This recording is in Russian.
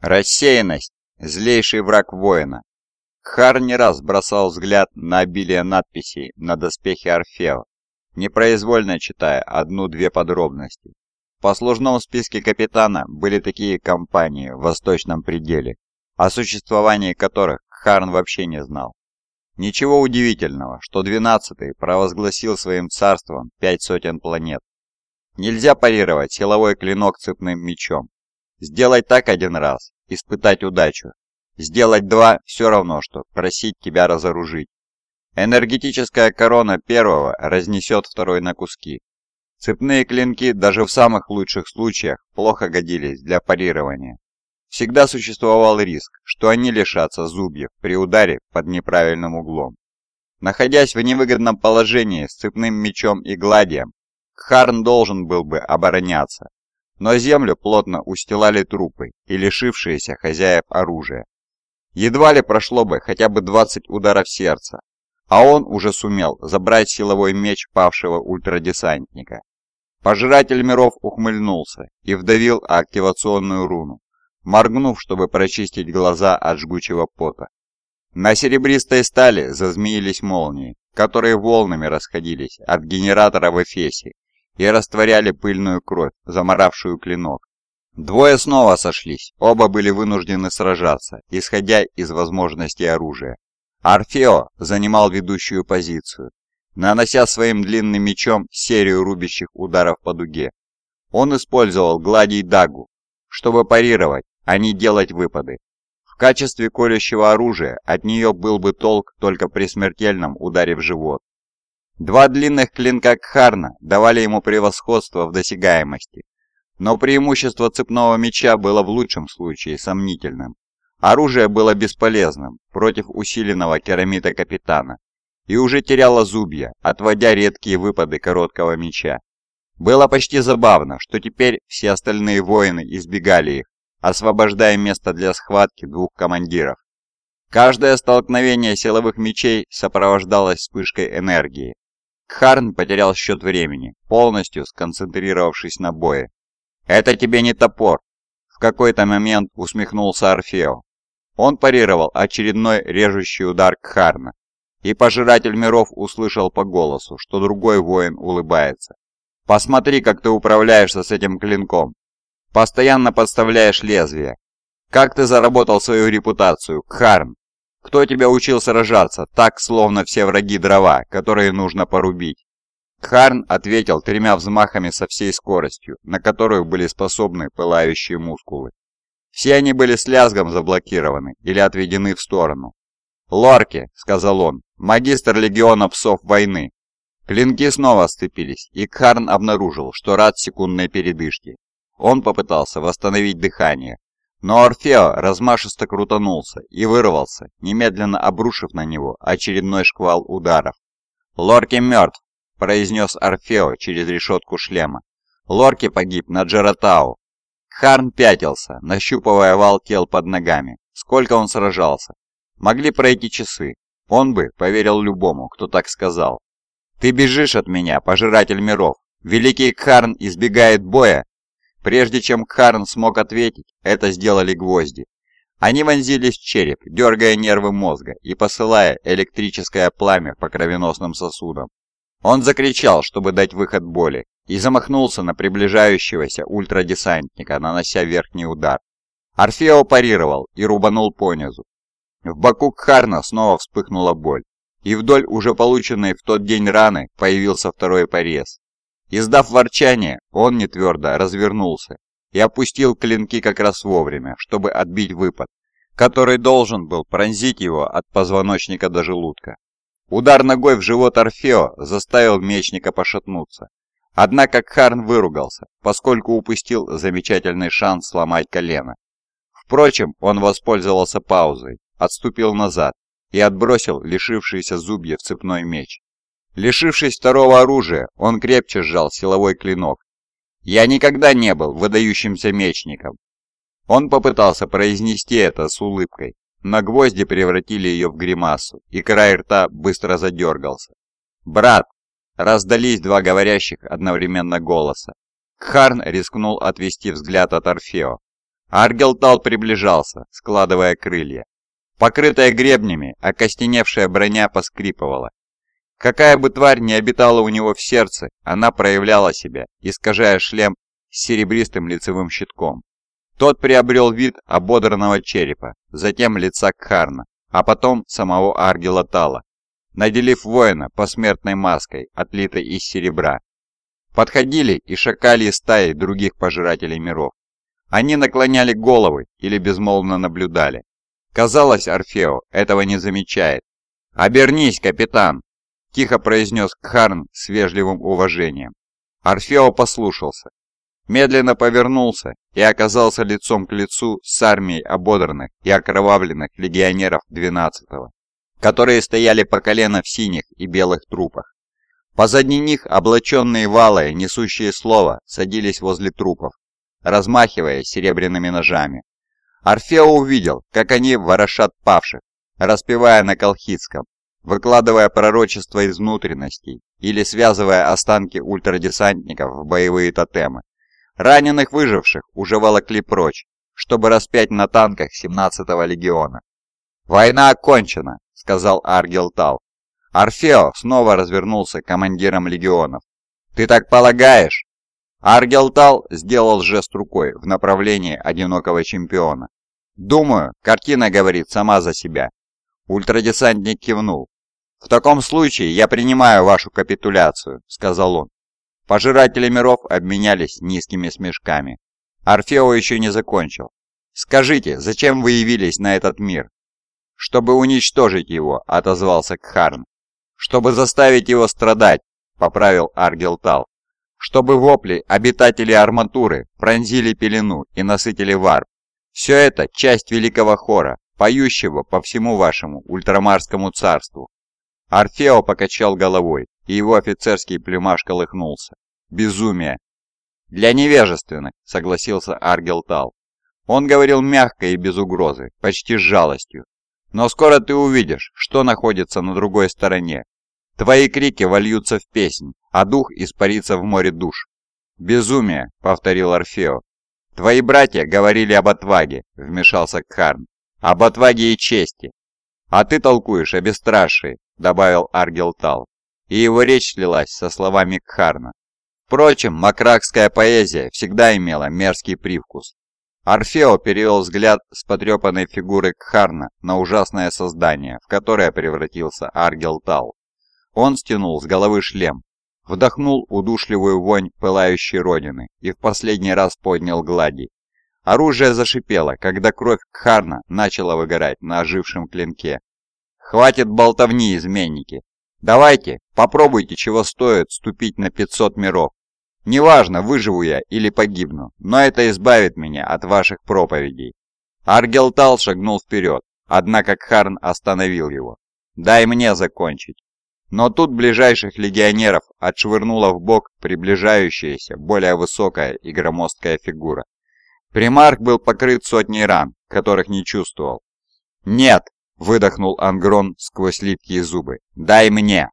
Рассеянность – злейший враг воина. Кхар не раз бросал взгляд на обилие надписей на доспехе Орфео, непроизвольно читая одну-две подробности. В послужном списке капитана были такие компании в Восточном пределе, о существовании которых Харн вообще не знал. Ничего удивительного, что 12-й провозгласил своим царством пять сотен планет. Нельзя парировать силовой клинок цепным мечом. Сделать так один раз, испытать удачу. Сделать два – все равно, что просить тебя разоружить. Энергетическая корона первого разнесет второй на куски. Цепные клинки даже в самых лучших случаях плохо годились для парирования. Всегда существовал риск, что они лишатся зубьев при ударе под неправильным углом. Находясь в невыгодном положении с цепным мечом и гладием, Харн должен был бы обороняться, но землю плотно устилали трупы и лишившиеся хозяев оружия. Едва ли прошло бы хотя бы 20 ударов сердца, а он уже сумел забрать силовой меч павшего ультрадесантника. Пожиратель миров ухмыльнулся и вдавил активационную руну, моргнув, чтобы прочистить глаза от жгучего пота. На серебристой стали зазмеились молнии, которые волнами расходились от генератора в Эфесе и растворяли пыльную кровь, заморавшую клинок. Двое снова сошлись, оба были вынуждены сражаться, исходя из возможностей оружия. Орфео занимал ведущую позицию, нанося своим длинным мечом серию рубящих ударов по дуге. Он использовал гладий дагу, чтобы парировать, а не делать выпады. В качестве колющего оружия от нее был бы толк только при смертельном ударе в живот. Два длинных клинка Кхарна давали ему превосходство в досягаемости, но преимущество цепного меча было в лучшем случае сомнительным. Оружие было бесполезным против усиленного керамита капитана и уже теряло зубья, отводя редкие выпады короткого меча. Было почти забавно, что теперь все остальные воины избегали их, освобождая место для схватки двух командиров. Каждое столкновение силовых мечей сопровождалось вспышкой энергии. Кхарн потерял счет времени, полностью сконцентрировавшись на бое. «Это тебе не топор!» В какой-то момент усмехнулся Орфео. Он парировал очередной режущий удар Кхарна, и Пожиратель Миров услышал по голосу, что другой воин улыбается. «Посмотри, как ты управляешься с этим клинком. Постоянно подставляешь лезвие. Как ты заработал свою репутацию, Кхарн? Кто тебя учил сражаться, так, словно все враги дрова, которые нужно порубить?» Кхарн ответил тремя взмахами со всей скоростью, на которую были способны пылающие мускулы. Все они были с лязгом заблокированы или отведены в сторону. «Лорки», — сказал он, — «магистр легиона псов войны». Клинки снова сцепились, и Кхарн обнаружил, что рад секундной передышке. Он попытался восстановить дыхание, но Орфео размашисто крутанулся и вырвался, немедленно обрушив на него очередной шквал ударов. «Лорки мертв», — произнес Орфео через решетку шлема. «Лорки погиб на Джаратау, Харн пятился, нащупывая вал тел под ногами. Сколько он сражался? Могли пройти часы. Он бы поверил любому, кто так сказал. «Ты бежишь от меня, пожиратель миров! Великий Кхарн избегает боя!» Прежде чем Кхарн смог ответить, это сделали гвозди. Они вонзились в череп, дергая нервы мозга и посылая электрическое пламя по кровеносным сосудам. Он закричал, чтобы дать выход боли, и замахнулся на приближающегося ультрадесантника, нанося верхний удар. Орфео парировал и рубанул понизу. В боку Кхарна снова вспыхнула боль, и вдоль уже полученной в тот день раны появился второй порез. Издав ворчание, он не твердо развернулся и опустил клинки как раз вовремя, чтобы отбить выпад, который должен был пронзить его от позвоночника до желудка. Удар ногой в живот Орфео заставил мечника пошатнуться, Однако Кхарн выругался, поскольку упустил замечательный шанс сломать колено. Впрочем, он воспользовался паузой, отступил назад и отбросил лишившийся зубьев цепной меч. Лишившись второго оружия, он крепче сжал силовой клинок. «Я никогда не был выдающимся мечником». Он попытался произнести это с улыбкой, но гвозди превратили ее в гримасу, и край рта быстро задергался. «Брат, Раздались два говорящих одновременно голоса. Кхарн рискнул отвести взгляд от Орфео. Аргелтал приближался, складывая крылья. Покрытая гребнями, окостеневшая броня поскрипывала. Какая бы тварь ни обитала у него в сердце, она проявляла себя, искажая шлем с серебристым лицевым щитком. Тот приобрел вид ободранного черепа, затем лица Кхарна, а потом самого Аргела Тала, наделив воина посмертной маской, отлитой из серебра. Подходили и шакали стаи других пожирателей миров. Они наклоняли головы или безмолвно наблюдали. Казалось, Орфео этого не замечает. «Обернись, капитан!» – тихо произнес Кхарн с вежливым уважением. Орфео послушался. Медленно повернулся и оказался лицом к лицу с армией ободранных и окровавленных легионеров 12-го, которые стояли по колено в синих и белых трупах. Позади них облаченные валые, несущие слово, садились возле трупов, размахивая серебряными ножами. Орфео увидел, как они ворошат павших, распевая на колхидском, выкладывая пророчества из внутренностей или связывая останки ультрадесантников в боевые тотемы. Раненых выживших уже волокли прочь, чтобы распять на танках 17-го легиона. «Война окончена», — сказал Аргел Тал. Орфео снова развернулся командиром легионов. «Ты так полагаешь?» Аргелтал сделал жест рукой в направлении одинокого чемпиона. «Думаю, картина говорит сама за себя». Ультрадесантник кивнул. «В таком случае я принимаю вашу капитуляцию», — сказал он. Пожиратели миров обменялись низкими смешками. Орфео еще не закончил. «Скажите, зачем вы явились на этот мир?» «Чтобы уничтожить его», — отозвался Кхарн. «Чтобы заставить его страдать», — поправил Аргелтал чтобы вопли обитателей арматуры пронзили пелену и насытили варп. Все это часть великого хора, поющего по всему вашему ультрамарскому царству. Орфео покачал головой, и его офицерский плюмаж колыхнулся. Безумие. Для невежественных, согласился Аргелтал. Он говорил мягко и без угрозы, почти с жалостью. Но скоро ты увидишь, что находится на другой стороне. Твои крики вольются в песнь, а дух испарится в море душ. «Безумие», — повторил Орфео. «Твои братья говорили об отваге», — вмешался Кхарн. «Об отваге и чести». «А ты толкуешь о бесстрашии», — добавил Аргелтал. И его речь слилась со словами Кхарна. Впрочем, макракская поэзия всегда имела мерзкий привкус. Орфео перевел взгляд с потрепанной фигуры Кхарна на ужасное создание, в которое превратился Аргелтал. Он стянул с головы шлем, вдохнул удушливую вонь пылающей родины и в последний раз поднял глади. Оружие зашипело, когда кровь Кхарна начала выгорать на ожившем клинке. «Хватит болтовни, изменники! Давайте, попробуйте, чего стоит ступить на 500 миров. Неважно, выживу я или погибну, но это избавит меня от ваших проповедей». Аргелтал шагнул вперед, однако Кхарн остановил его. «Дай мне закончить». Но тут ближайших легионеров отшвырнула в бок приближающаяся, более высокая и громоздкая фигура. Примарк был покрыт сотней ран, которых не чувствовал. «Нет!» — выдохнул Ангрон сквозь липкие зубы. «Дай мне!»